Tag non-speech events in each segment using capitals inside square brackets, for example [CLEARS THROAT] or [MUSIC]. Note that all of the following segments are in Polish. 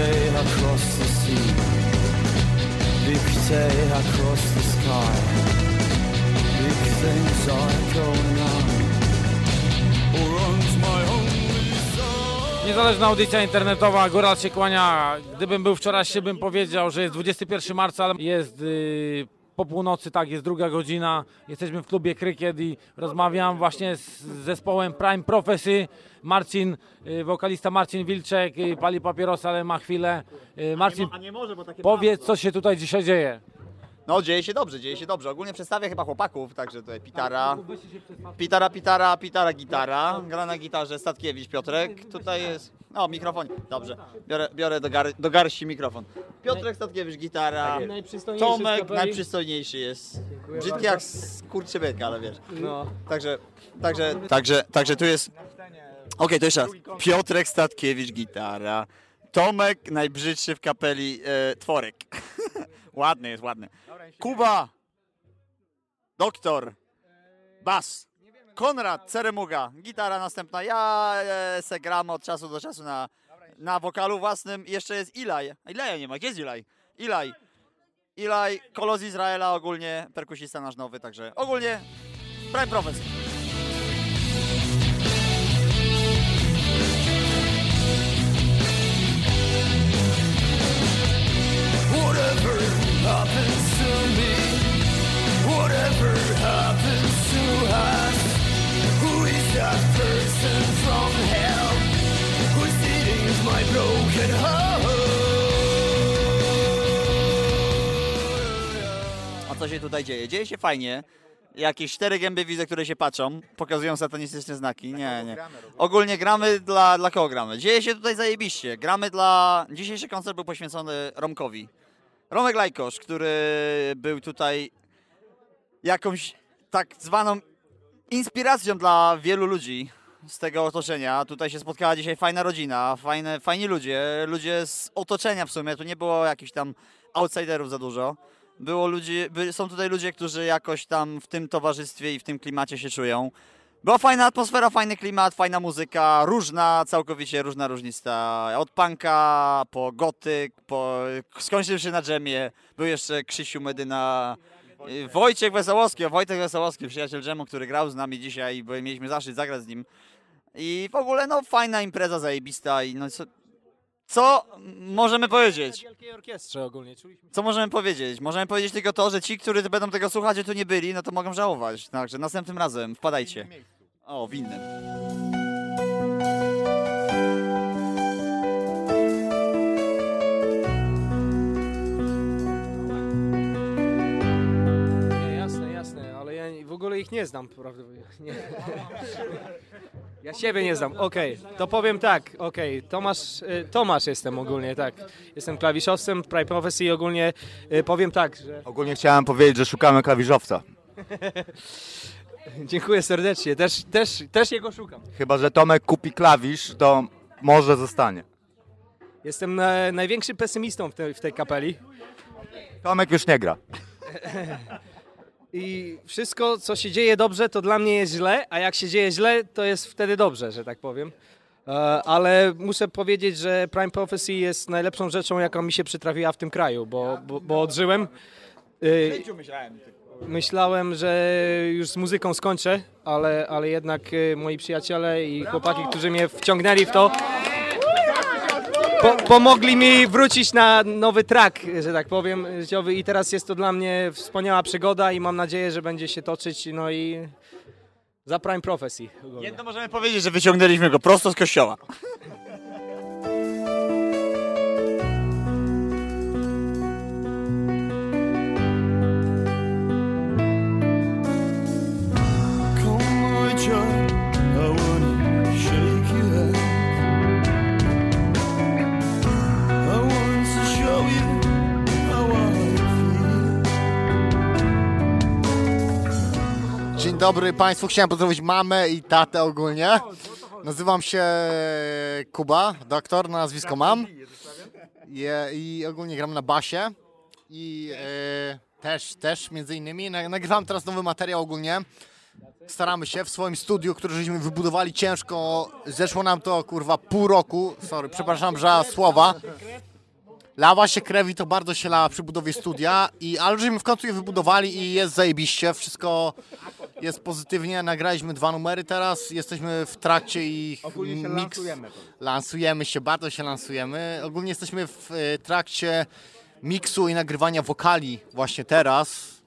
Day across the sea. Big day across the sky. Big things are going on. Niezależna audycja internetowa, Góral się kłania. Gdybym był wczoraj, się bym powiedział, że jest 21 marca, ale jest yy, po północy, tak, jest druga godzina. Jesteśmy w klubie Krykiet i rozmawiam właśnie z zespołem Prime Prophecy. Marcin, yy, wokalista Marcin Wilczek, yy, pali papierosa, ale ma chwilę. Marcin, A nie może, bo takie powiedz, co się tutaj dzisiaj dzieje. No dzieje się dobrze, dzieje się dobrze. Ogólnie przedstawię chyba chłopaków, także tutaj Pitara, Pitara, Pitara, Pitara, gitara. Gra na gitarze Statkiewicz Piotrek. Tutaj jest, no mikrofon, dobrze. Biorę, biorę do, gar, do garści mikrofon. Piotrek Statkiewicz, gitara. Tomek najprzystojniejszy jest. Brzydki jak skurczybyk, ale wiesz. No. Także, także, także, także tu jest... Okej, to jeszcze raz. Piotrek Statkiewicz, gitara. Tomek najbrzydszy w kapeli e, Tworek. [LAUGHS] ładny jest, ładny. Kuba. Doktor. Bas. Konrad Ceremuga. Gitara następna. Ja e, se gram od czasu do czasu na, na wokalu własnym. Jeszcze jest Ilaj. Ilaja nie ma. Gdzie jest Ilaj? Ilaj. Ilaj, kolo z Izraela ogólnie, perkusista nasz nowy, także ogólnie Prime Professor. Whatever happens to me, whatever happens to us, that person from hell who's eating my broken heart? A co się tutaj dzieje? Dzieje się fajnie. Jakieś cztery gęby widzę, które się patrzą, pokazują satanistyczne znaki. Nie, nie. Ogólnie gramy dla, dla kogo gramy? Dzieje się tutaj zajebiście. Gramy dla... Dzisiejszy koncert był poświęcony Romkowi. Romek Lajkosz, który był tutaj jakąś tak zwaną inspiracją dla wielu ludzi z tego otoczenia. Tutaj się spotkała dzisiaj fajna rodzina, fajne, fajni ludzie, ludzie z otoczenia w sumie. Tu nie było jakichś tam outsiderów za dużo. Było ludzi, by, są tutaj ludzie, którzy jakoś tam w tym towarzystwie i w tym klimacie się czują. Była fajna atmosfera, fajny klimat, fajna muzyka, różna, całkowicie różna, różnista. Od punka po gotyk, po... skończywszy na dżemie. Był jeszcze Krzysiu Medyna, Wojciech Wesołowski, o, Wojtek Wesołowski, przyjaciel dżemu, który grał z nami dzisiaj, bo mieliśmy zaszczyt zagrać z nim. I w ogóle, no, fajna impreza, zajebista i no, co, co możemy powiedzieć? Wielkiej orkiestrze ogólnie, czuliśmy Co możemy powiedzieć? Możemy powiedzieć tylko to, że ci, którzy będą tego słuchać, a tu nie byli, no to mogą żałować. Także następnym razem wpadajcie. O, w innym. Ogóle ich nie znam, prawda? Nie. [LAUGHS] Ja siebie nie znam, okej, to powiem tak, okej, Tomasz, y, Tomasz jestem ogólnie, tak. Jestem klawiszowcem, Prime Prophecy i ogólnie y, powiem tak, że Ogólnie chciałem powiedzieć, że szukamy klawiszowca. [LAUGHS] dziękuję serdecznie, też, też, też jego szukam. Chyba, że Tomek kupi klawisz, to może zostanie. Jestem e, największym pesymistą w tej, w tej kapeli Tomek już nie gra. [LAUGHS] i wszystko, co się dzieje dobrze, to dla mnie jest źle, a jak się dzieje źle, to jest wtedy dobrze, że tak powiem. E, Ale muszę powiedzieć, że Prime Prophecy jest najlepszą rzeczą, jaka mi się przytrafiła w tym kraju, bo, bo, bo odżyłem. Y, Myślałem, że już z muzyką skończę, ale, ale jednak y, moi przyjaciele i chłopaki, którzy mnie wciągnęli w to, po, pomogli mi wrócić na nowy track, że tak powiem, życiowy i teraz jest to dla mnie wspaniała przygoda i mam nadzieję, że będzie się toczyć, no i za Prime Prophecy. ogólnie. Jedno możemy powiedzieć, że wyciągnęliśmy go prosto z kościoła. Dobry Państwu. Chciałem pozdrowić mamę i tatę ogólnie. Nazywam się Kuba, doktor, na nazwisko mam. I, i ogólnie gram na basie. I e, też, też między innymi na- nagrywam teraz nowy materiał ogólnie. Staramy się w swoim studiu, które żeśmy wybudowali ciężko. Zeszło nam to kurwa pół roku. Sorry, przepraszam za słowa. Lawa się krew i to bardzo się lała przy budowie studia, i, ale żeśmy w końcu je wybudowali i jest zajebiście, wszystko jest pozytywnie, nagraliśmy dwa numery teraz, jesteśmy w trakcie ich Ogólnie się mix. lansujemy. Lansujemy się, bardzo się lansujemy. Ogólnie jesteśmy w e, trakcie miksu i nagrywania wokali właśnie teraz.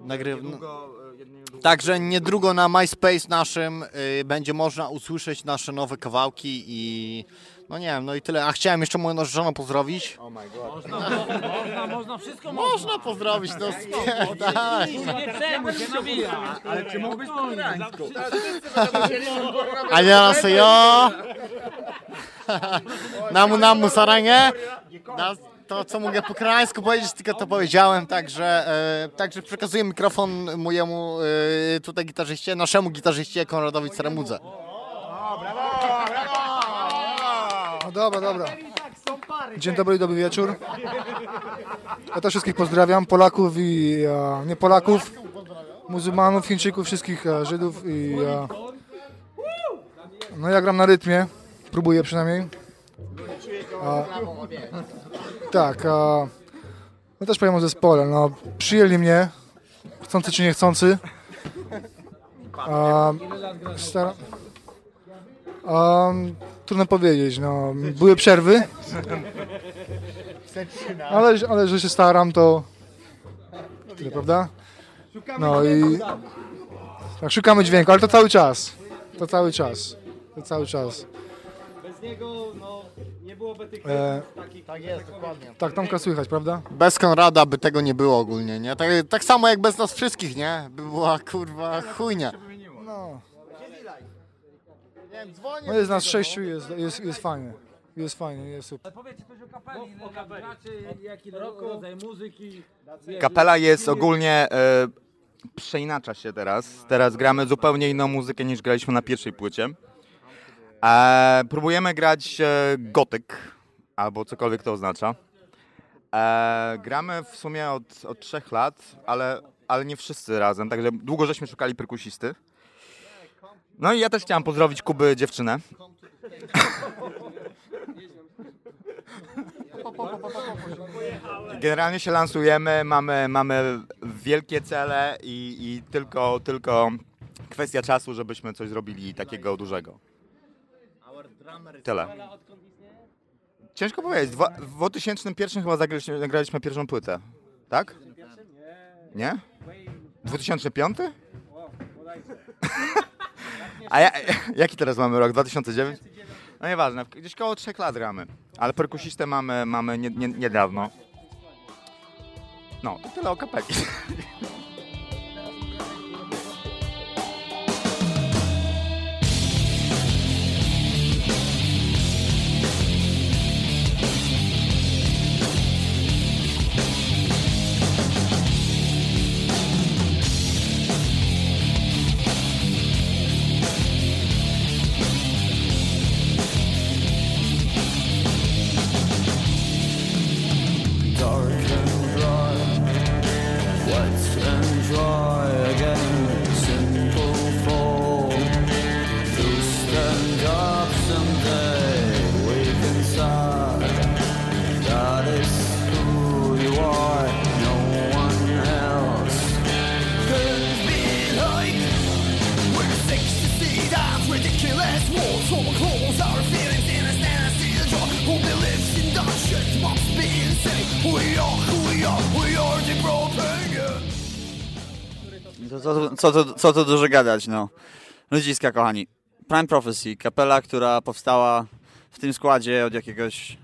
Nagryw... Niedługo, niedługo... Także niedługo na MySpace naszym będzie można usłyszeć nasze nowe kawałki i no nie wiem, no i tyle. A chciałem jeszcze moją żonę pozdrowić. Oh my god. Można, można, można wszystko można. Można pozdrowić, no spierdalaj. Ale czy mógłbyś po grańsku? Annyeonghaseyo. Namu namu saranghae. To co mogę po koreańsku powiedzieć, tylko to powiedziałem, także, e, także przekazuję mikrofon mojemu e, tutaj gitarzyście, naszemu gitarzyście Konradowi Ceremudze. No dobra, dobra. Dzień dobry, dobry wieczór. Ja też wszystkich pozdrawiam, Polaków i e, nie Polaków, muzułmanów, Chińczyków, wszystkich e, Żydów i e, no ja gram na rytmie, próbuję przynajmniej. A, tak, a, no też powiem o zespole, no przyjęli mnie, chcący czy niechcący. A, stara... Um, trudno powiedzieć, no. Były przerwy. Ale, ale że się staram, to. Tyle, prawda? No i. Tak, szukamy dźwięku, ale to cały czas. To cały czas. To cały czas. Bez niego no, nie byłoby tych E, Tak jest, dokładnie. tak, Tomka słychać, prawda? Bez Konrada by tego nie było ogólnie, nie? Tak, tak samo jak bez nas wszystkich, nie? By była kurwa chujnia. No. Nie wiem, dzwonię. no jest nas sześciu, jest, jest, jest fajnie. Jest fajnie, jest super. Powiedzcie coś o kapeli, o kapeli. jaki rodzaj muzyki. Kapela jest ogólnie, e, przeinacza się teraz. Teraz gramy zupełnie inną muzykę niż graliśmy na pierwszej płycie. E, próbujemy grać e, gotyk, albo cokolwiek to oznacza. E, gramy w sumie od, od trzech lat, ale, ale nie wszyscy razem, także długo żeśmy szukali perkusisty. No i ja też chciałem pozdrowić Kuby dziewczynę. Generalnie się lansujemy, mamy, mamy wielkie cele i, i tylko, tylko kwestia czasu, żebyśmy coś zrobili takiego dużego. Tyle. Ciężko powiedzieć. Dwa, w 2001 chyba zagraliśmy, nagraliśmy pierwszą płytę. Tak? Nie? 2005? [LAUGHS] A ja, [LAUGHS] jaki teraz mamy rok? 2009? No nieważne, gdzieś koło 3 lat gramy. Ale perkusistę mamy, mamy nie, nie, niedawno. No, i tyle o kapeli. [LAUGHS] co, co, co, tu dużo gadać, no. Ludziska, kochani. Prime Prophecy, kapela, która powstała w tym składzie od jakiegoś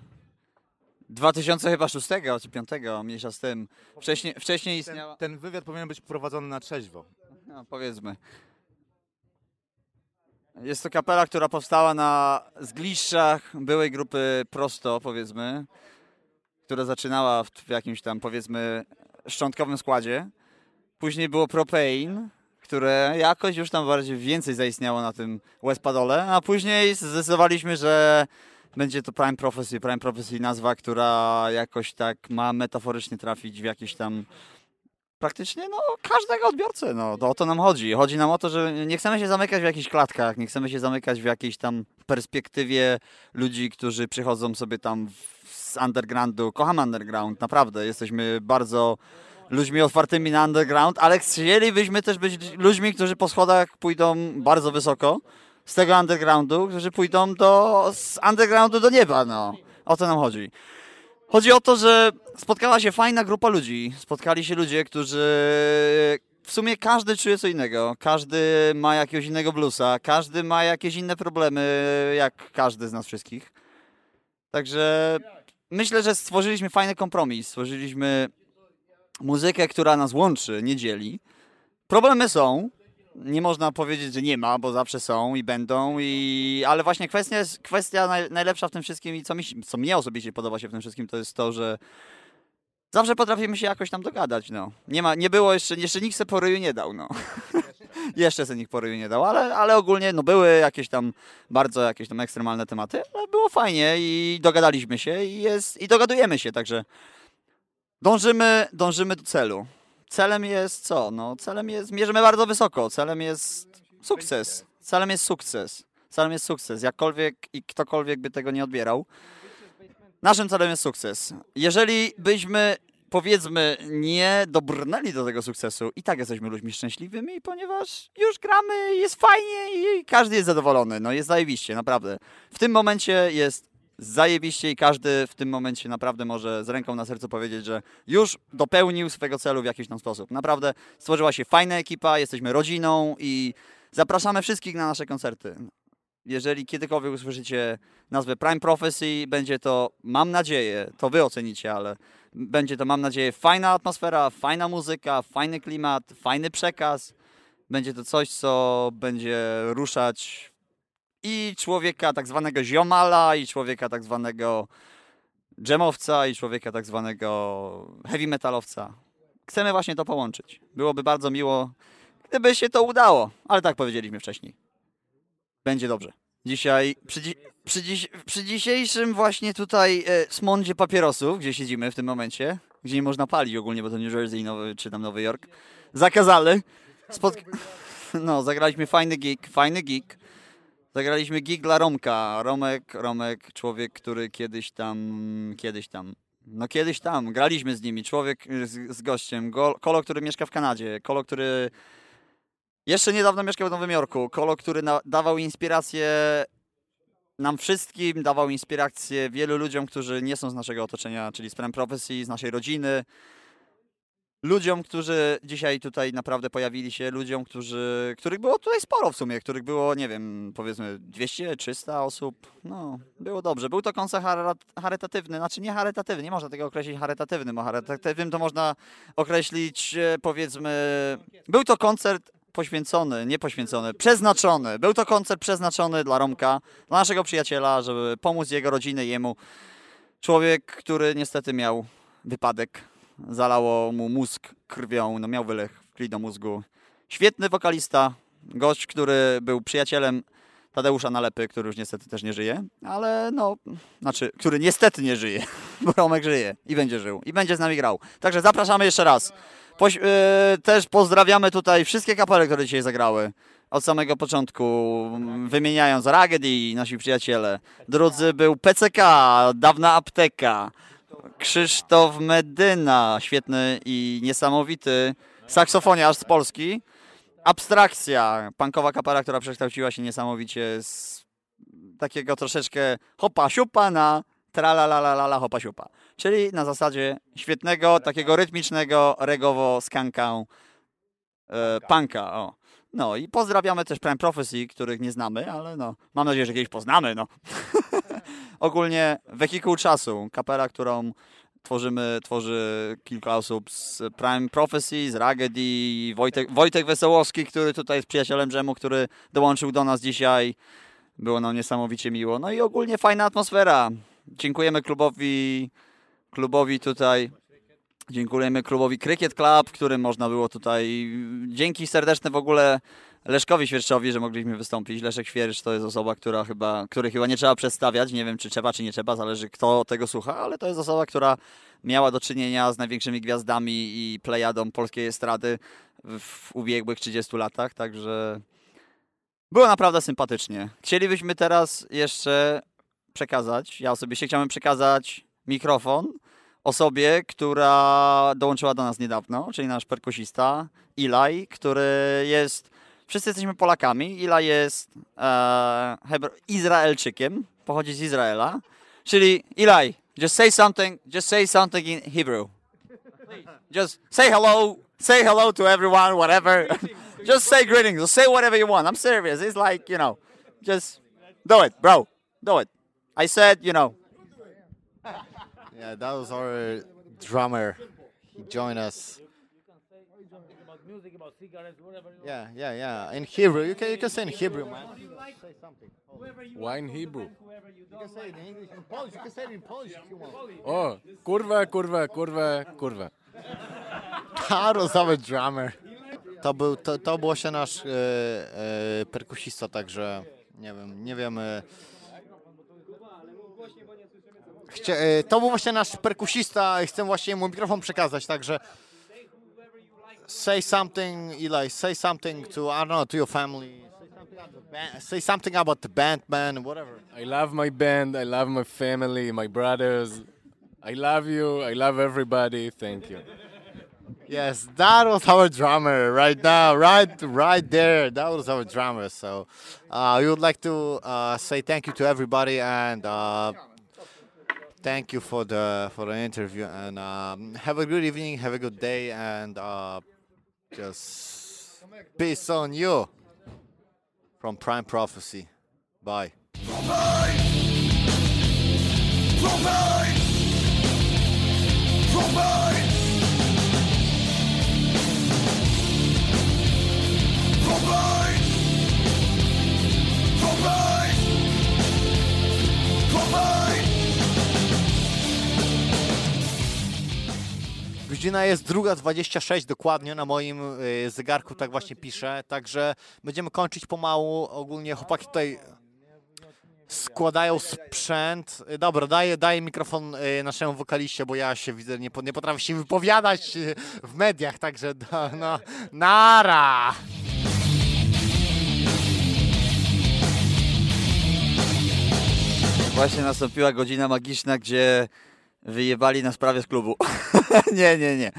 2000 chyba 6 czy 5, mniejsza z tym. Wcześniej, wcześniej istniała, Ten wywiad powinien być prowadzony na trzeźwo. no, powiedzmy. Jest to kapela, która powstała na zgliszczach byłej grupy Prosto, powiedzmy, która zaczynała w, w jakimś tam, powiedzmy, szczątkowym składzie. Później było Propane, które jakoś już tam bardziej więcej zaistniało na tym Westpadole, a później zdecydowaliśmy, że będzie to Prime Prophecy. Prime Prophecy nazwa, która jakoś tak ma metaforycznie trafić w jakieś tam praktycznie no, każdego odbiorcę. No, to o to nam chodzi. Chodzi nam o to, że nie chcemy się zamykać w jakichś klatkach, nie chcemy się zamykać w jakiejś tam perspektywie ludzi, którzy przychodzą sobie tam z undergroundu. Kocham underground, naprawdę. Jesteśmy bardzo ludźmi otwartymi na underground, ale chcielibyśmy też być ludźmi, którzy po schodach pójdą bardzo wysoko z tego undergroundu, którzy pójdą do, z undergroundu do nieba, no. O to nam chodzi. Chodzi o to, że spotkała się fajna grupa ludzi. Spotkali się ludzie, którzy w sumie każdy czuje co innego. Każdy ma jakiegoś innego bluesa, każdy ma jakieś inne problemy, jak każdy z nas wszystkich. Także myślę, że stworzyliśmy fajny kompromis. Stworzyliśmy muzykę, która nas łączy, nie dzieli. Problemy są. Nie można powiedzieć, że nie ma, bo zawsze są i będą, i... ale właśnie kwestia, kwestia naj, najlepsza w tym wszystkim i co, mi, co mnie osobiście podoba się w tym wszystkim, to jest to, że zawsze potrafimy się jakoś tam dogadać, no. Nie ma, nie było jeszcze, jeszcze nikt se poryju nie dał, no. [LAUGHS] jeszcze se nikt poryju nie dał, ale, ale ogólnie, no były jakieś tam bardzo jakieś tam ekstremalne tematy, ale było fajnie i dogadaliśmy się i jest, i dogadujemy się, także dążymy, dążymy do celu. Celem jest co? No, celem jest, mierzymy bardzo wysoko, celem jest sukces. Celem jest sukces. Celem jest sukces, jakkolwiek i ktokolwiek by tego nie odbierał. Naszym celem jest sukces. Jeżeli byśmy, powiedzmy, nie dobrnęli do tego sukcesu, i tak jesteśmy ludźmi szczęśliwymi, ponieważ już gramy, jest fajnie i każdy jest zadowolony. No jest zajebiście, naprawdę. W tym momencie jest zajebiście i każdy w tym momencie naprawdę może z ręką na sercu powiedzieć, że już dopełnił swego celu w jakiś tam sposób. Naprawdę stworzyła się fajna ekipa, jesteśmy rodziną i zapraszamy wszystkich na nasze koncerty. Jeżeli kiedykolwiek usłyszycie nazwę Prime Prophecy, będzie to, mam nadzieję, to wy ocenicie, ale będzie to, mam nadzieję, fajna atmosfera, fajna muzyka, fajny klimat, fajny przekaz. Będzie to coś, co będzie ruszać i człowieka tak zwanego ziomala, i człowieka tak zwanego dżemowca, i człowieka tak zwanego heavy metalowca. Chcemy właśnie to połączyć. Byłoby bardzo miło, gdyby się to udało, ale tak powiedzieliśmy wcześniej. Będzie dobrze. Dzisiaj, przy, przy, dziś, przy dzisiejszym właśnie tutaj e, smondzie papierosów, gdzie siedzimy w tym momencie, gdzie nie można palić ogólnie, bo to New Jersey nowy, czy tam Nowy Jork, zakazali. Spotk- [LAUGHS] no, zagraliśmy fajny gig, fajny gig. Zagraliśmy gig dla Romka. Romek, Romek, człowiek, który kiedyś tam, kiedyś tam, no kiedyś tam, graliśmy z nimi. Człowiek z, z gościem, Go, Kolo, który mieszka w Kanadzie, Kolo, który jeszcze niedawno mieszkał w Nowym Jorku, Kolo, który na, dawał inspirację nam wszystkim, dawał inspirację wielu ludziom, którzy nie są z naszego otoczenia, czyli z Prophecy, z naszej rodziny. Ludziom, którzy dzisiaj tutaj naprawdę pojawili się, ludziom, którzy, których było tutaj sporo w sumie, których było, nie wiem, powiedzmy 200, 300 osób. No, było dobrze. Był to koncert charytatywny, znaczy nie charytatywny, nie można tego określić charytatywnym, bo charytatywnym to można określić, e, powiedzmy, był to koncert poświęcony, nie poświęcony, przeznaczony. Był to koncert przeznaczony dla Romka, dla naszego przyjaciela, żeby pomóc jego rodzinie, jemu. Człowiek, który niestety miał wypadek, zalało mu mózg krwią, no miał wylech krwi do mózgu. Świetny wokalista, gość, który był przyjacielem Tadeusza Nalepy, który już niestety też nie żyje, ale no, znaczy, który niestety nie żyje, [LAUGHS] bo Romek żyje i będzie żył i będzie z nami grał. Także zapraszamy jeszcze raz. Poś- yy, też pozdrawiamy tutaj wszystkie kapele, które dzisiaj zagrały. Od samego początku, wymieniając Raggedy, nasi przyjaciele. Drudzy był PCK, dawna apteka. Krzysztof Medyna, świetny i niesamowity saksofoniarz z Polski. Abstrakcja, punkowa kapela, która przekształciła się niesamowicie z takiego troszeczkę hopa siupa na tralalalala hopa siupa. Czyli na zasadzie świetnego, takiego rytmicznego, regowo skanka e, punka. O. No i pozdrawiamy też Prime Prophecy, których nie znamy, ale no, mam nadzieję, że kiedyś poznamy, no. [LAUGHS] Ogólnie Wehikuł Czasu, kapela, którą tworzymy, tworzy kilka osób z Prime Prophecy, z Raggedy, Wojtek, Wojtek Wesołowski, który tutaj jest przyjacielem Dżemu, który dołączył do nas dzisiaj. Było nam niesamowicie miło. No i ogólnie fajna atmosfera. Dziękujemy klubowi, klubowi tutaj Dziękujemy klubowi Cricket Club, którym można było tutaj, dzięki serdeczne w ogóle Leszkowi Świerczowi, że mogliśmy wystąpić. Leszek Świercz to jest osoba, która chyba, której chyba nie trzeba przedstawiać. Nie wiem, czy trzeba, czy nie trzeba, zależy kto tego słucha, ale to jest osoba, która miała do czynienia z największymi gwiazdami i plejadą polskiej estrady w ubiegłych 30 latach, także było naprawdę sympatycznie. Chcielibyśmy teraz jeszcze przekazać, ja osobiście chciałem przekazać mikrofon osobie, która dołączyła do nas niedawno, czyli nasz perkusista Ilaj, który jest, wszyscy jesteśmy Polakami, Ilaj jest e, Izraelczykiem, pochodzi z Izraela, czyli Ilaj, just say something, just say something in Hebrew. Just say hello, say hello to everyone, whatever. [LAUGHS] just say greetings, just say whatever you want. I'm serious. It's like, you know, just do it, bro. Do it. I said, you know, Yeah, that was our drummer. He joined us. Yeah, yeah, yeah. In Hebrew, you can you can say in Hebrew, man. Say something. Why in Hebrew? You can say it in English, in Polish. You can say it in Polish if you want. [LAUGHS] O, kurwa, kurwa, kurwa, kurwa. [LAUGHS] Our drummer. To był, to, to był się nasz e, e, perkusista, także nie wiem, nie wiem. E, chcie, e, to był właśnie nasz perkusista i chcę właśnie mu mikrofon przekazać, także say something, Eli, say something to, I don't know, to your family. Say something about the band, man, whatever. I love my band, I love my family, my brothers. I love you, I love everybody. Thank you. Yes, that was our drummer right now, right, right there. That was our drummer. So, uh, we would like to uh, say thank you to everybody and uh, thank you for the for the interview. And um, have a good evening, have a good day, and uh, just peace on you from Prime Prophecy. Bye. Godzina jest druga 26 dokładnie na moim y, zegarku, tak właśnie pisze. Także będziemy kończyć pomału. Ogólnie chłopaki tutaj składają sprzęt. Y, Dobra, daję, daję mikrofon y, naszemu wokaliście, bo ja się widzę, nie, nie potrafię się wypowiadać w mediach, także no, nara! Właśnie nastąpiła godzina magiczna, gdzie wyjebali nas prawie z klubu. [LAUGHS] nie, nie, nie.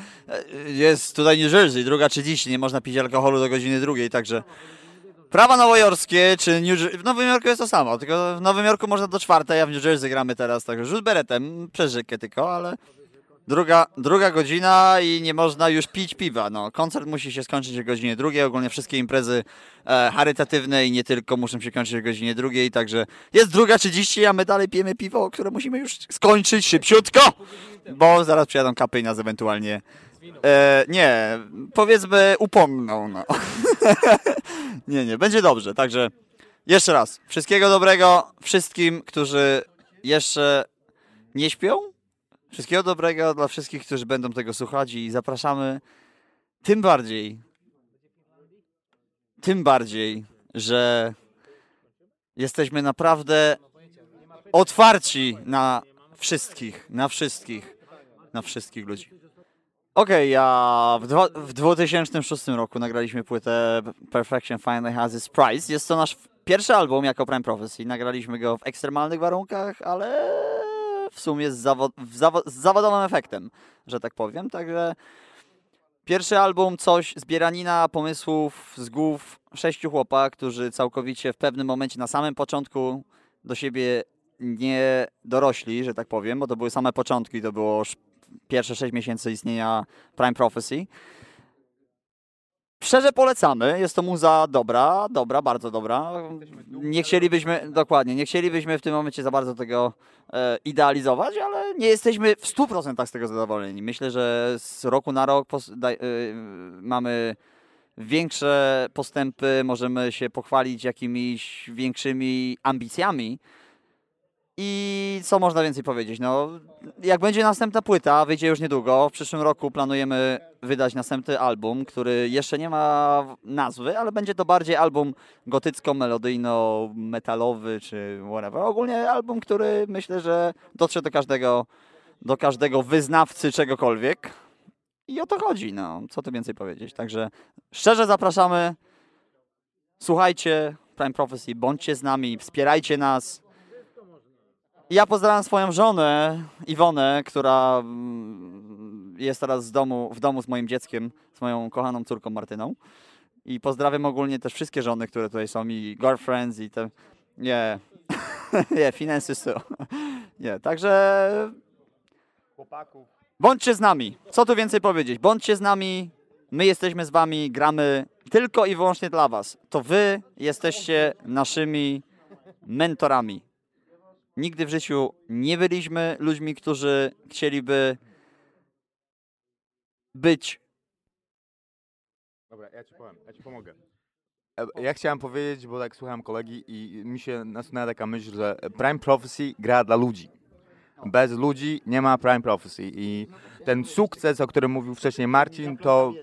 Jest tutaj New Jersey, druga 30, nie można pić alkoholu do godziny drugiej, także prawa nowojorskie, czy New Jer- w Nowym Jorku jest to samo, tylko w Nowym Jorku można do czwartej, a w New Jersey gramy teraz, także rzut beretem, przez rzekę tylko, ale druga, druga godzina i nie można już pić piwa, no. Koncert musi się skończyć o godzinie drugiej, ogólnie wszystkie imprezy e, charytatywne i nie tylko muszą się kończyć o godzinie drugiej, także jest druga 30, a my dalej pijemy piwo, które musimy już skończyć szybciutko, bo zaraz przyjadą kapy i nas ewentualnie e, nie, powiedzmy upomną, no. [LAUGHS] nie, nie, będzie dobrze, także jeszcze raz, wszystkiego dobrego wszystkim, którzy jeszcze nie śpią, wszystkiego dobrego dla wszystkich, którzy będą tego słuchać i zapraszamy tym bardziej, tym bardziej, że jesteśmy naprawdę otwarci na wszystkich, na wszystkich, na wszystkich ludzi. Okej, ja w, dwa, w 2006 roku nagraliśmy płytę Perfection Finally Has Its Price. Jest to nasz pierwszy album jako Prime Prophecy. Nagraliśmy go w ekstremalnych warunkach, ale w sumie z, zawo- zawo- z zawodowym efektem, że tak powiem. Także pierwszy album, coś, zbieranina pomysłów z głów sześciu chłopa, którzy całkowicie w pewnym momencie na samym początku do siebie nie dorośli, że tak powiem, bo to były same początki, to było sz- pierwsze sześć miesięcy istnienia Prime Prophecy. Szczerze polecamy, jest to muza dobra, dobra, bardzo dobra. Nie chcielibyśmy, dokładnie, nie chcielibyśmy w tym momencie za bardzo tego e, idealizować, ale nie jesteśmy w 100% z tego zadowoleni. Myślę, że z roku na rok e, mamy większe postępy, możemy się pochwalić jakimiś większymi ambicjami. I co można więcej powiedzieć? No, jak będzie następna płyta, wyjdzie już niedługo. W przyszłym roku planujemy wydać następny album, który jeszcze nie ma nazwy, ale będzie to bardziej album gotycko-melodyjno-metalowy czy whatever. Ogólnie album, który myślę, że dotrze do każdego, do każdego wyznawcy czegokolwiek. I o to chodzi, no. Co tu więcej powiedzieć? Także szczerze zapraszamy. Słuchajcie Prime Prophecy, bądźcie z nami, wspierajcie nas. Ja pozdrawiam swoją żonę, Iwonę, która mm, jest teraz z domu, w domu z moim dzieckiem, z moją kochaną córką Martyną. I pozdrawiam ogólnie też wszystkie żony, które tutaj są, i girlfriends, i te... Nie, [LAUGHS] nie, finances [LAUGHS] too. Nie, także Chłopaków. Bądźcie z nami. Co tu więcej powiedzieć? Bądźcie z nami. My jesteśmy z wami, gramy tylko i wyłącznie dla was. To wy jesteście naszymi mentorami. Nigdy w życiu nie byliśmy ludźmi, którzy chcieliby być. Dobra, ja ci powiem, ja ci pomogę. E, Ja chciałem powiedzieć, bo tak słuchałem kolegi i mi się nasunęła taka myśl, że Prime Prophecy gra dla ludzi. Bez ludzi nie ma Prime Prophecy i ten sukces, o którym mówił wcześniej Marcin, to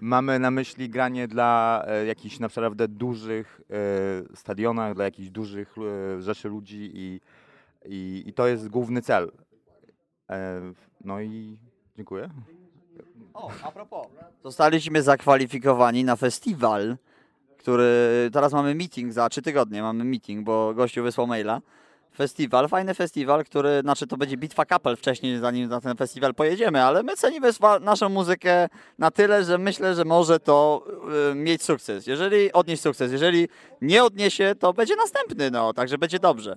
mamy na myśli granie dla e, jakichś naprawdę dużych e, stadionach, dla jakichś dużych e, rzeszy ludzi i, i, i to jest główny cel. E, no i dziękuję. O, a propos. Zostaliśmy zakwalifikowani na festiwal, który teraz mamy meeting za trzy tygodnie. Mamy meeting, bo gościu wysłał maila. Festiwal, fajny festiwal, który, znaczy to będzie bitwa kapel wcześniej, zanim na ten festiwal pojedziemy, ale my cenimy naszą muzykę na tyle, że myślę, że może to y, mieć sukces. Jeżeli odnieść sukces, jeżeli nie odniesie, to będzie następny, no, także będzie dobrze.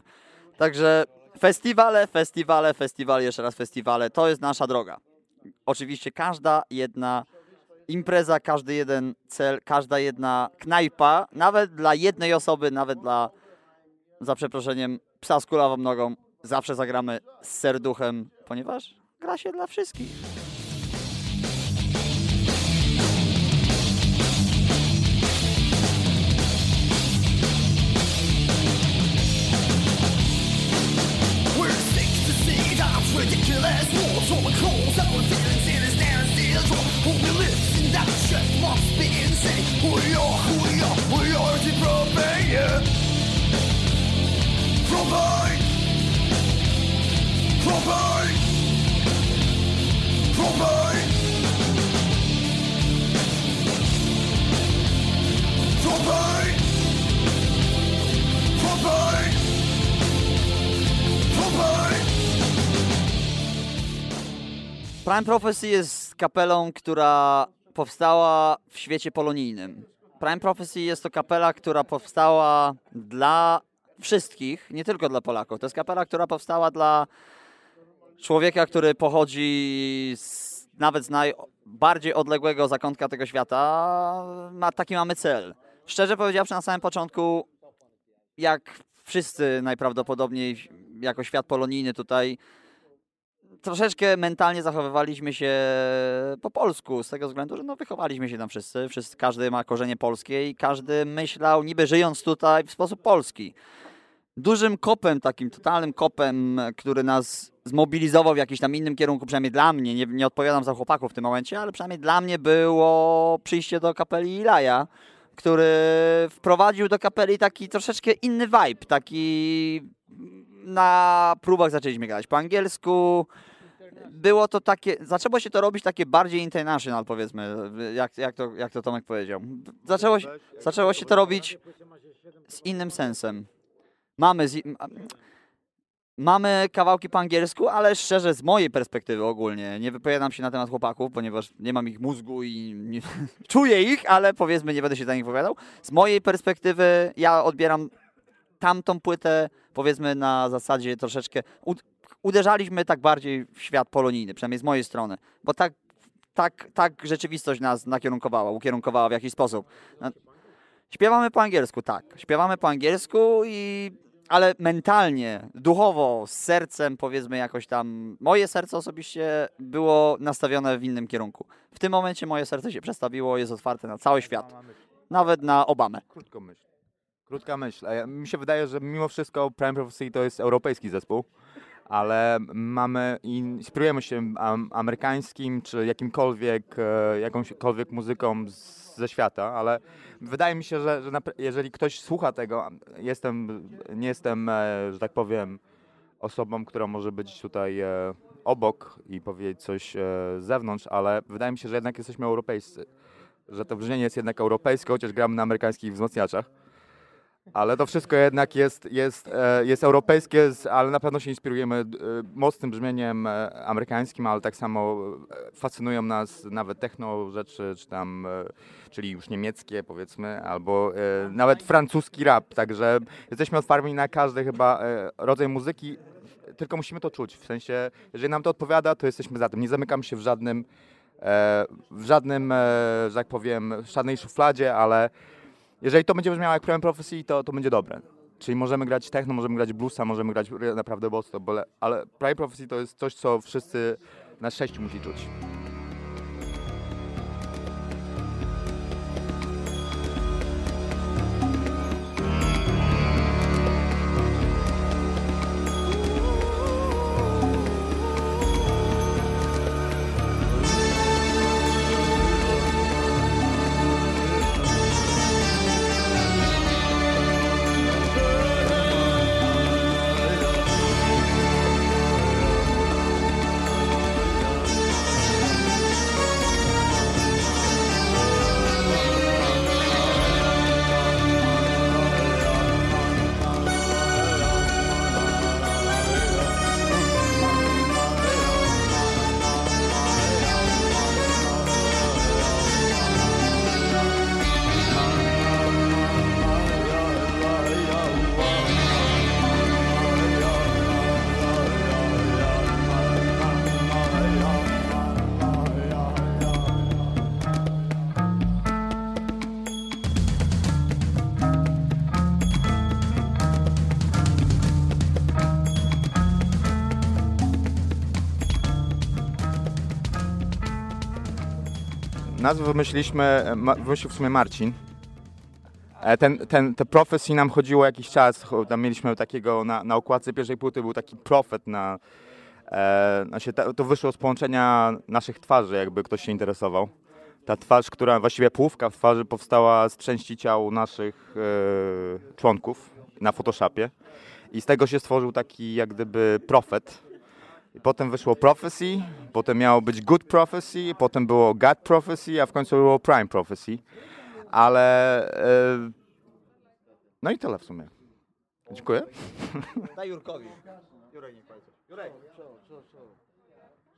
Także festiwale, festiwale, festiwale, jeszcze raz festiwale, to jest nasza droga. Oczywiście każda jedna impreza, każdy jeden cel, każda jedna knajpa, nawet dla jednej osoby, nawet dla, za przeproszeniem, psa z kulawą nogą, zawsze zagramy z serduchem, ponieważ gra się dla wszystkich. Prime Prophecy jest kapelą, która powstała w świecie polonijnym. Prime Prophecy jest to kapela, która powstała dla wszystkich, nie tylko dla Polaków. To jest kapela, która powstała dla człowieka, który pochodzi z, nawet z najbardziej odległego zakątka tego świata. Ma, taki mamy cel. Szczerze powiedziawszy, na samym początku, jak wszyscy najprawdopodobniej jako świat polonijny tutaj, troszeczkę mentalnie zachowywaliśmy się po polsku, z tego względu, że no, wychowaliśmy się tam wszyscy, wszyscy, każdy ma korzenie polskie i każdy myślał, niby żyjąc tutaj, w sposób polski. Dużym kopem, takim totalnym kopem, który nas zmobilizował w jakimś tam innym kierunku, przynajmniej dla mnie, nie, nie odpowiadam za chłopaków w tym momencie, ale przynajmniej dla mnie było przyjście do kapeli Ilaja, który wprowadził do kapeli taki troszeczkę inny vibe, taki na próbach zaczęliśmy grać po angielsku. Było to takie, zaczęło się to robić takie bardziej international, powiedzmy, jak, jak, to, jak to Tomek powiedział. Zaczęło się, zaczęło się to robić z innym sensem. Mamy, z, mamy kawałki po angielsku, ale szczerze, z mojej perspektywy ogólnie, nie wypowiadam się na temat chłopaków, ponieważ nie mam ich mózgu i nie, [LAUGHS] czuję ich, ale powiedzmy, nie będę się za nich wypowiadał. Z mojej perspektywy ja odbieram tamtą płytę, powiedzmy na zasadzie troszeczkę, uderzaliśmy tak bardziej w świat polonijny, przynajmniej z mojej strony, bo tak, tak, tak rzeczywistość nas nakierunkowała, ukierunkowała w jakiś sposób. Na- Śpiewamy po angielsku, tak. Śpiewamy po angielsku i ale mentalnie, duchowo, z sercem, powiedzmy jakoś tam, moje serce osobiście było nastawione w innym kierunku. W tym momencie moje serce się przestawiło, jest otwarte na cały świat, nawet na Obamę. Krótko myśl. Krótka myśl. Mi się wydaje, że mimo wszystko Prime Prophecy to jest europejski zespół, ale mamy, inspirujemy się am, amerykańskim czy jakimkolwiek, e, jakąśkolwiek muzyką ze świata, ale wydaje mi się, że, że jeżeli ktoś słucha tego, jestem, nie jestem, e, że tak powiem, osobą, która może być tutaj e, obok i powiedzieć coś z zewnątrz, ale wydaje mi się, że jednak jesteśmy europejscy. Że to brzmienie jest jednak europejskie, chociaż gramy na amerykańskich wzmacniaczach. Ale to wszystko jednak jest, jest, e, jest europejskie, ale na pewno się inspirujemy e, mocnym brzmieniem e, amerykańskim, ale tak samo fascynują nas nawet techno rzeczy, czy tam, czyli już niemieckie powiedzmy, albo nawet francuski rap, także jesteśmy otwarci na każdy chyba rodzaj muzyki, tylko musimy to czuć, w sensie, jeżeli nam to odpowiada, to jesteśmy za tym, nie zamykamy się w żadnym, w żadnym, że tak powiem, żadnej szufladzie, ale jeżeli to będzie brzmiało jak Prime Prophecy, to, to będzie dobre. Czyli możemy grać techno, możemy grać bluesa, możemy grać naprawdę mocno, ale Prime Prophecy to jest coś, co wszyscy na sześciu musi czuć. Nazwę wymyśliliśmy, ma- wymyślił w sumie Marcin. E, Ten, ten, te prophecy nam chodziło jakiś czas, tam mieliśmy takiego, na, na okładce pierwszej płyty był taki profet na, e, znaczy ta- to wyszło z połączenia naszych twarzy, jakby ktoś się interesował. Ta twarz, która, właściwie połówka w twarzy powstała z części ciał naszych e, członków na Photoshopie i z tego się stworzył taki jak gdyby profet. I potem wyszło Prophecy, potem miało być Good Prophecy, potem było God Prophecy, a w końcu było Prime Prophecy. Ale. E, no i tyle w sumie. Dziękuję. [LAUGHS] Daj Jurkowi.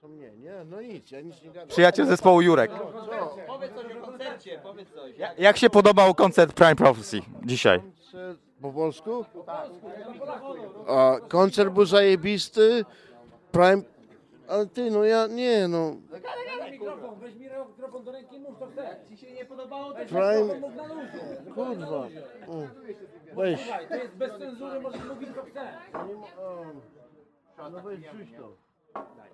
Nie, nie, no nic, ja nic nie gadam. Przyjaciel zespołu Jurek. Powiedz coś o koncercie, powiedz coś. Jak się podobał koncert Prime Prophecy dzisiaj? Koncert Po polsku? A, koncert był zajebisty. Prime... Ale ty, no ja, nie no. Weź mi mikrofon do ręki, mów to chcesz. Ci się nie podobało, to Prime... mów na luzie. Kurwa. Weź. To jest bez cenzury, możesz mówić co chcesz. No weź, rzuć to.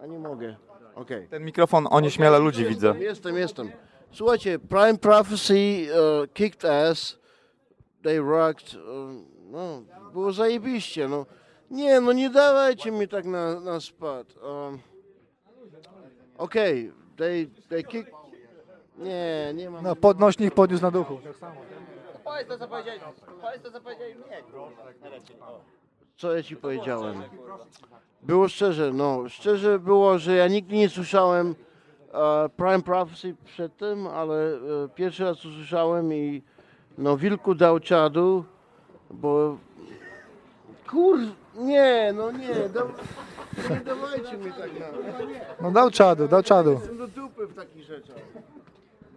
A nie mogę. Okej. Ten mikrofon onieśmiela ludzi, widzę. Jestem, jestem. Słuchajcie, Prime Prophecy uh, kicked ass. They rocked. Uh, no, było zajebiście, no. Nie, no nie dawajcie mi tak na, na spad. Um, Okej, they, they kick... Nie, nie mam... No, podnośnik podniósł na duchu. Powiedz to, co powiedziałeś. Powiedz to, co powiedziałeś mnie. Co ja ci powiedziałem? Było szczerze, no. Szczerze było, że ja nigdy nie słyszałem e, Prime Prophecy przed tym, ale e, pierwszy raz usłyszałem i no Wilku dał czadu, bo kur... Nie, no nie, da, nie dawajcie mi tak na... No dał czadu, dał czadu. Jestem do dupy w takich rzeczach.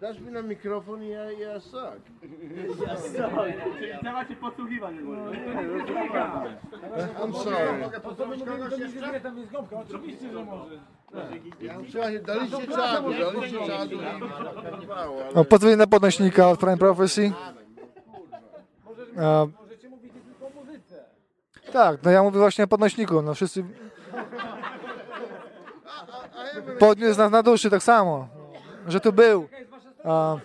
Dasz mi na mikrofon i ja, ja sak. I'm sorry. Tam jest gąbka, oczywiście, że możesz. Słuchajcie, daliście czadu, daliście czadu i mało, ale... No, pozwolę na podnośnika od Prime Prophecy. E, Możecie mówić tylko o muzyce. Tak, no ja mówię właśnie o podnośniku. No wszyscy podniósł nas na duszy tak samo, że tu był. A,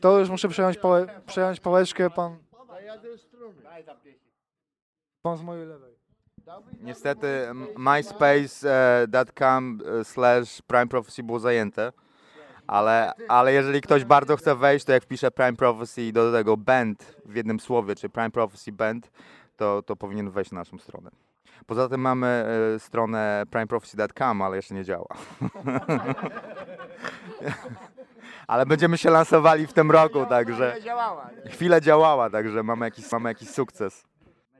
To już muszę przejąć, pałę, przejąć pałeczkę, pan, pan z mojej lewej. Niestety myspace.com e, slash Prime Prophecy było zajęte, ale, ale jeżeli ktoś bardzo chce wejść, to jak wpisze Prime Prophecy do tego band w jednym słowie, czy Prime Prophecy Band, to, to powinien wejść na naszą stronę. Poza tym mamy e, stronę primeprophecy.com, ale jeszcze nie działa. [LAUGHS] ale będziemy się lansowali w tym roku, także chwilę działała, także mamy jakiś, mamy jakiś sukces.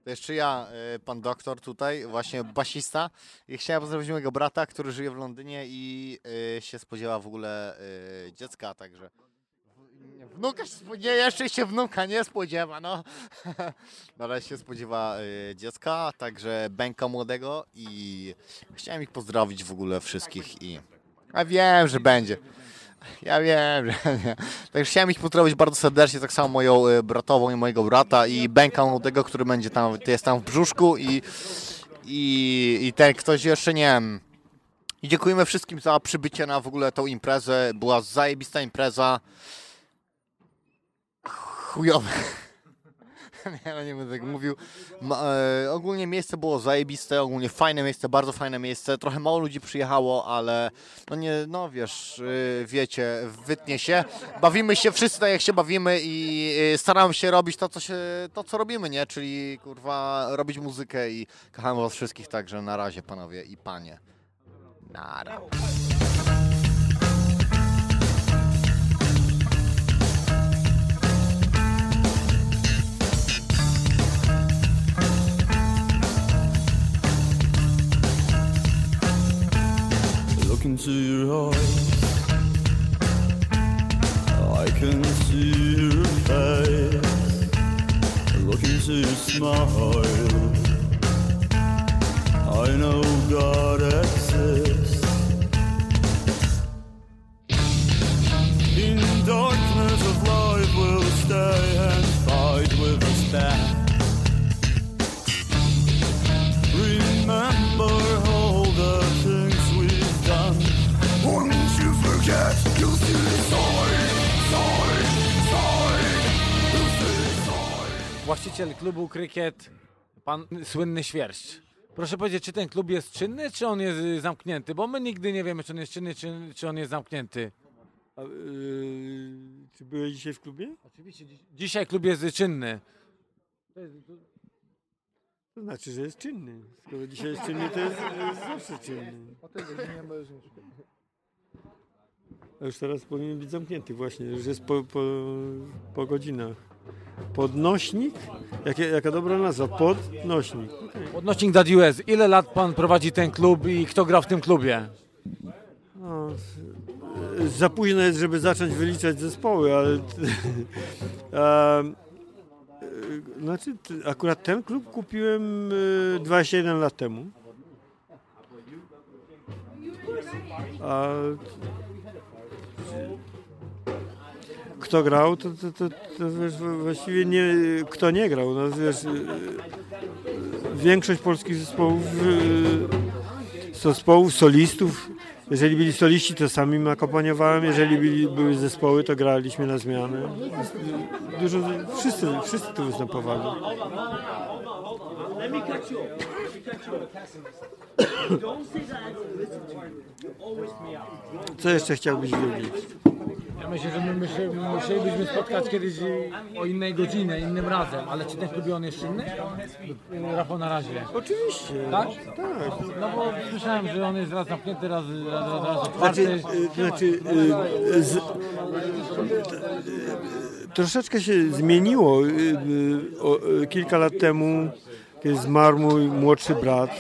To jeszcze ja, y, pan doktor tutaj, właśnie basista. I chciałem pozdrowić mojego brata, który żyje w Londynie i y, się spodziewa w ogóle y, dziecka, także... Wnuka spodziewa, jeszcze się wnuka nie spodziewa, no. [LAUGHS] no ale się spodziewa dziecka, także Benka młodego i chciałem ich pozdrowić w ogóle wszystkich i... A wiem, że będzie. Ja wiem, [LAUGHS] że nie. Także chciałem ich pozdrowić bardzo serdecznie, tak samo moją y, bratową i mojego brata i Benka młodego, który będzie tam, jest tam w brzuszku i, i, i ten ktoś jeszcze nie wiem. I dziękujemy wszystkim za przybycie na w ogóle tą imprezę. Była zajebista impreza. Chujowe. [LAUGHS] Nie, nie będę tak mówił. Ma, e, ogólnie miejsce było zajebiste, ogólnie fajne miejsce, bardzo fajne miejsce. Trochę mało ludzi przyjechało, ale no nie, no wiesz, y, wiecie, wytnie się. Bawimy się wszyscy tak jak się bawimy i y, staramy się robić to, co się, to, co robimy, nie? Czyli kurwa robić muzykę i kocham was wszystkich, także na razie panowie i panie. Nara. Look into your eyes. I can see your face. Look into your smile. I know God exists. In darkness of life, we'll stay Właściciel klubu Krykiet, pan słynny Świerszcz. Proszę powiedzieć, czy ten klub jest czynny, czy on jest y, zamknięty? Bo my nigdy nie wiemy, czy on jest czynny, czy, czy on jest zamknięty. A, yy, czy byłeś dzisiaj w klubie? Oczywiście. Dzisiaj klub jest y, czynny. To znaczy, że jest czynny. Skoro dzisiaj jest czynny, to jest, jest zawsze czynny. O tej godzinie. A już teraz powinien być zamknięty właśnie, już jest po, po, po godzinach. Podnośnik? Jakie, jaka dobra nazwa? Podnośnik. Odnośnik dat US. Ile lat pan prowadzi ten klub i kto gra w tym klubie? No, za późno jest, żeby zacząć wyliczać zespoły, ale... a, [LAUGHS] e, znaczy, akurat ten klub kupiłem e, 21 lat temu. A kto grał, to, to, to, to wiesz, właściwie nie, kto nie grał. No, wiesz, e, większość polskich zespołów e, zespołów, solistów. Jeżeli byli soliści, to sami im akompaniowałem. Jeżeli byli, były zespoły, to graliśmy na zmianę. Dużo, wszyscy, wszyscy tu występowali. Co jeszcze chciałbyś wiedzieć? Ja myślę, że my myśl, musielibyśmy spotkać kiedyś o innej godzinie, innym razem. Ale czy ten klub on jest czynny? Rafał na razie. Oczywiście. Tak? Tak. No bo słyszałem, że on jest raz zamknięty, raz, raz, raz, raz Znaczy, otwarty. y, znaczy y, z, y, troszeczkę się zmieniło. Kilka lat temu, kiedy zmarł mój młodszy brat,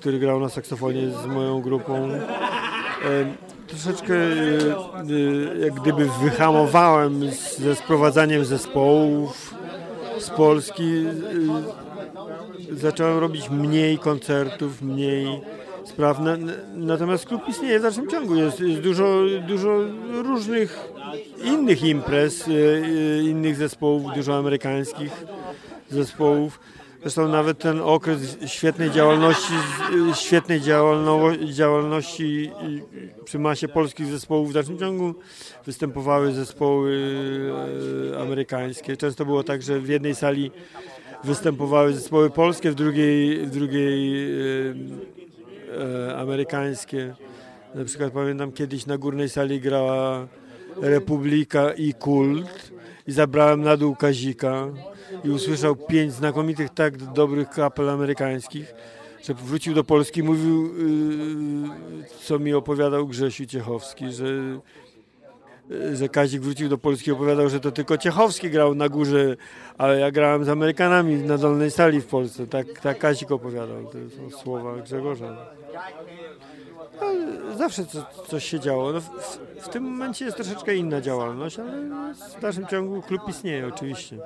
który grał na saksofonie z moją grupą, troszeczkę y, jak gdyby wyhamowałem ze sprowadzaniem zespołów z Polski. Y, zacząłem robić mniej koncertów, mniej spraw. Na, na- natomiast klub istnieje w dalszym ciągu. Jest, jest dużo, dużo różnych innych imprez, y, innych zespołów, dużo amerykańskich zespołów. Zresztą nawet ten okres świetnej działalności, świetnej działalno, działalności przy masie polskich zespołów w dalszym ciągu występowały zespoły e, amerykańskie. Często było tak, że w jednej sali występowały zespoły polskie, w drugiej, w drugiej e, e, amerykańskie. Na przykład pamiętam kiedyś na górnej sali grała Republika i Kult i zabrałem na dół Kazika i usłyszał pięć znakomitych, tak dobrych kapel amerykańskich, że wrócił do Polski i mówił, yy, co mi opowiadał Grzesiu Ciechowski, że, yy, że Kazik wrócił do Polski opowiadał, że to tylko Ciechowski grał na górze, ale ja grałem z Amerykanami na dolnej sali w Polsce. Tak, tak Kazik opowiadał. To są słowa Grzegorza. Zawsze co, coś się działo. No, w, w, tym momencie jest troszeczkę inna działalność, ale w dalszym ciągu klub istnieje oczywiście.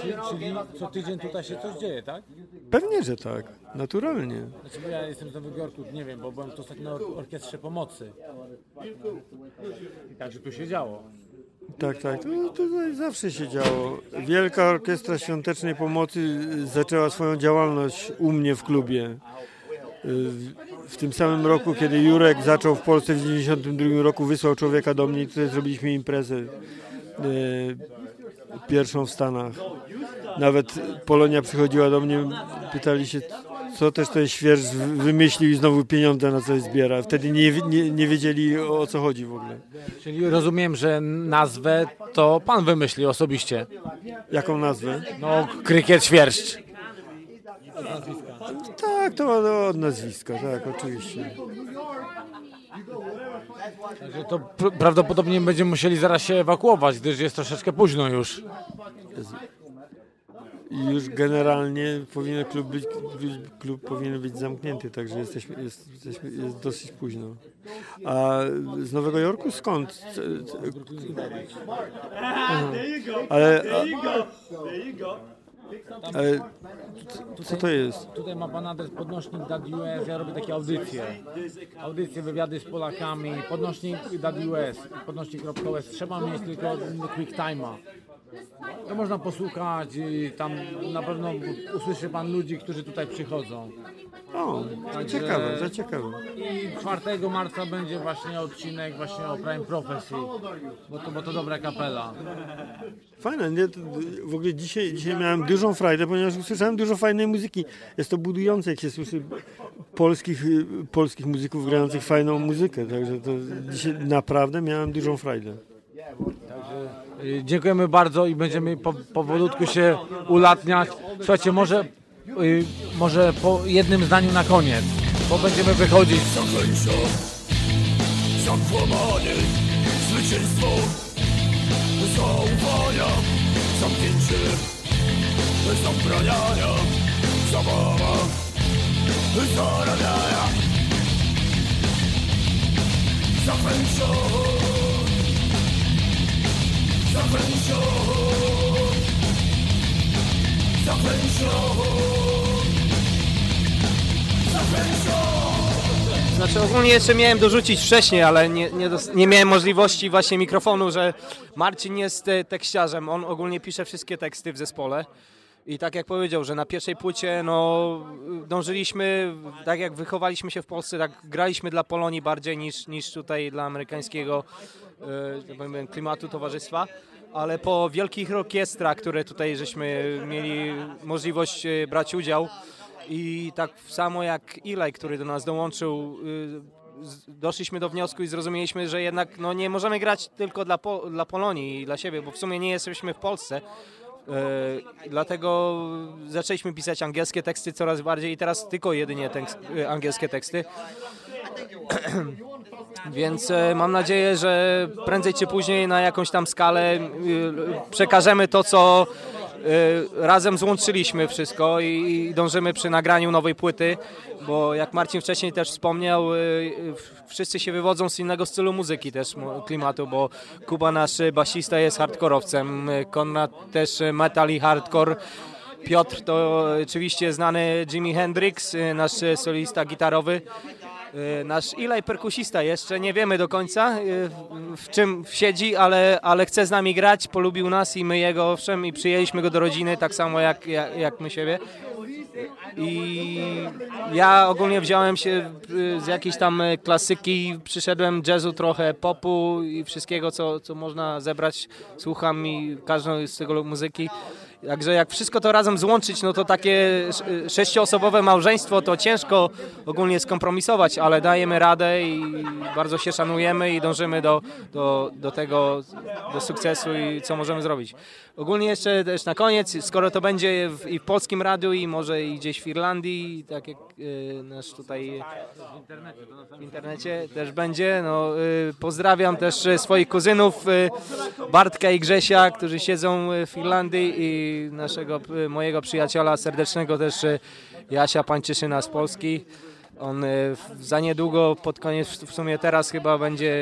Czyli, czyli co tydzień tutaj się coś dzieje, tak? Pewnie, że tak. Naturalnie. Znaczy, bo ja jestem z Nowego Jorku, nie wiem, bo byłem tu ostatnio na or- orkiestrze pomocy. Także tu się działo. Tak, tak. To, tutaj zawsze się działo. Wielka Orkiestra Świątecznej Pomocy zaczęła swoją działalność u mnie w klubie. W, w tym samym roku, kiedy Jurek zaczął w Polsce w 1992 roku, wysłał człowieka do mnie i tutaj zrobiliśmy imprezę e, pierwszą w Stanach. Nawet Polonia przychodziła do mnie, pytali się, co też ten śwież wymyślił i znowu pieniądze na coś zbiera. Wtedy nie, nie, nie wiedzieli o co chodzi w ogóle. Czyli rozumiem, że nazwę to pan wymyślił osobiście. Jaką nazwę? No, krykiet świerszcz. Tak, to od- od nazwiska, tak, oczywiście. Także to pr- prawdopodobnie będziemy musieli zaraz się ewakuować, gdyż jest troszeczkę późno już. I już generalnie powinien klub być, klub powinien być zamknięty, także jesteśmy, jest, jesteśmy, jest dosyć późno. A z Nowego Jorku skąd? Ale, a, ale co to jest? Tutaj ma pan adres podnośnik .us, ja robię takie audycje. Audycje, wywiady z Polakami, podnośnik .us, podnośnik.us. Trzeba mieć tylko quick time'a. To można posłuchać, i tam na pewno usłyszy pan ludzi, którzy tutaj przychodzą. O, Także- ciekawe, za ciekawe. I 4 marca będzie właśnie odcinek właśnie o Prime Prophecy, bo to, bo to dobra kapela. Fajne, nie? To W ogóle dzisiaj, dzisiaj miałem dużą frajdę, ponieważ usłyszałem dużo fajnej muzyki. Jest to budujące, jak się słyszy polskich, y, polskich muzyków grających fajną muzykę. Także to dzisiaj naprawdę miałem dużą frajdę. Y, Dziękujemy bardzo i będziemy po, powolutku się ulatniać. Słuchajcie, może, y, może po jednym zdaniu na koniec, bo będziemy wychodzić. Zakłamanie, zwycięstwo! Zaufania, zamknięcie Zabraniania, zabawa Zarabiania! Zachęcia Znaczy ogólnie jeszcze miałem dorzucić wcześniej, ale nie, nie, nie miałem możliwości właśnie mikrofonu, że Marcin jest e, tekściarzem, on ogólnie pisze wszystkie teksty w zespole. I tak jak powiedział, że na pierwszej płycie no, dążyliśmy, tak jak wychowaliśmy się w Polsce, tak graliśmy dla Polonii bardziej niż, niż tutaj dla amerykańskiego e, tak klimatu towarzystwa. Ale po wielkich orkiestrach, które tutaj żeśmy mieli możliwość e, brać udział, i tak samo jak Ilaj, który do nas dołączył, z- doszliśmy do wniosku i zrozumieliśmy, że jednak no, nie możemy grać tylko dla, dla Polonii i dla siebie, bo w sumie nie jesteśmy w Polsce. Y, dlatego zaczęliśmy pisać angielskie teksty coraz bardziej i teraz tylko jedynie y, angielskie teksty. [CLEARS THROAT] Więc e, mam nadzieję, że prędzej czy później na jakąś tam skalę przekażemy to, co razem złączyliśmy wszystko i, dążymy przy nagraniu nowej płyty, bo jak Marcin wcześniej też wspomniał, y, y, wszyscy się wywodzą z innego stylu muzyki też, klimatu, bo Kuba nasz y, basista jest hardkorowcem, y, Konrad też y, metal i hardcore, Piotr to oczywiście znany Jimi Hendrix, y, nasz y, solista gitarowy. Y, Nasz Ilaj perkusista jeszcze nie wiemy do końca y, w- czym siedzi, ale, ale chce z nami grać, polubił nas i my jego owszem i przyjęliśmy go do rodziny tak samo jak, jak, jak my siebie. I ja ogólnie wziąłem się y, z jakiejś tam klasyki, przyszedłem jazzu trochę, popu i wszystkiego, co, co można zebrać. Słucham i każdą z tego muzyki. Także jak wszystko to razem złączyć, no to takie sz- sześcioosobowe małżeństwo to ciężko ogólnie skompromisować, ale dajemy radę i bardzo się szanujemy i dążymy do, do, do tego, do sukcesu i co możemy zrobić. Ogólnie jeszcze też na koniec, skoro to będzie w, i w polskim radiu i może i gdzieś w Irlandii, tak jak y, nasz tutaj w internecie też będzie, no y, pozdrawiam też y, swoich kuzynów y, Bartka i Grzesia, którzy siedzą w Irlandii i naszego, mojego przyjaciela serdecznego też Jasia Pańczyszyna z Polski. On w- za niedługo, pod koniec, w sumie teraz chyba będzie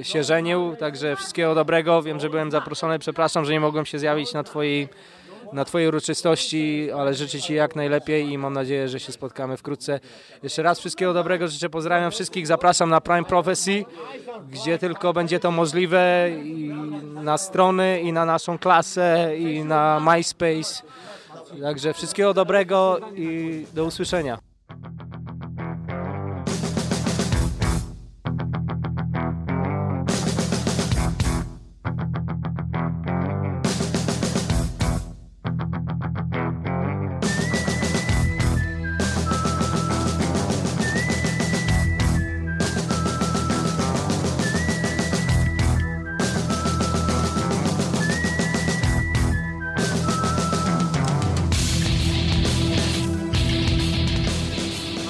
y, się żenił, także wszystkiego dobrego. Wiem, że byłem zaproszony, przepraszam, że nie mogłem się zjawić na twojej, na twojej uroczystości, ale życzę Ci jak najlepiej i mam nadzieję, że się spotkamy wkrótce. Jeszcze raz wszystkiego dobrego życzę, pozdrawiam wszystkich, zapraszam na Prime Prophecy, gdzie tylko będzie to możliwe i na strony i na naszą klasę i na MySpace. Także wszystkiego dobrego i do usłyszenia.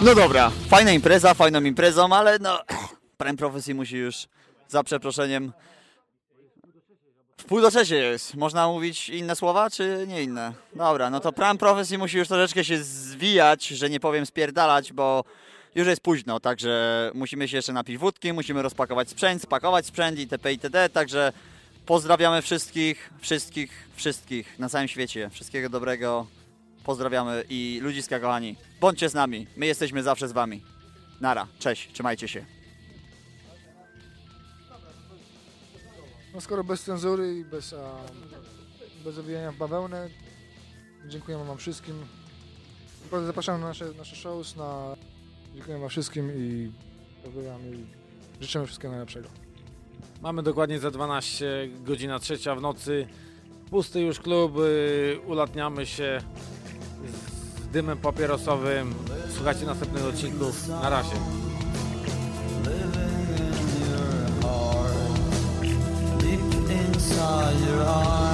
No dobra, fajna impreza, fajną imprezą, ale no, [CLEARS THROAT] Prime Prophecy musi już, za przeproszeniem, w pół do trzeciej jest. Można mówić inne słowa, czy nie inne? Dobra, no to Prime Prophecy musi już troszeczkę się zwijać, że nie powiem spierdalać, bo już jest późno, także musimy się jeszcze napić wódki, musimy rozpakować sprzęt, spakować sprzęt itp. itd. Także pozdrawiamy wszystkich, wszystkich, wszystkich na całym świecie. Wszystkiego dobrego. Pozdrawiamy i ludziska kochani. Bądźcie z nami. My jesteśmy zawsze z wami. Nara. Cześć. Trzymajcie się. No skoro bez cenzury i bez, a, bez owijania w bawełnę, dziękujemy wam wszystkim. Naprawdę zapraszamy na nasze, nasze shows, na... dziękujemy wam wszystkim i pozdrawiamy i życzymy wszystkiego najlepszego. Mamy dokładnie za 12, godzina trzecia w nocy. Pusty już klub, y, ulatniamy się z dymem papierosowym. Słuchajcie następnych odcinków. Na razie. Inside your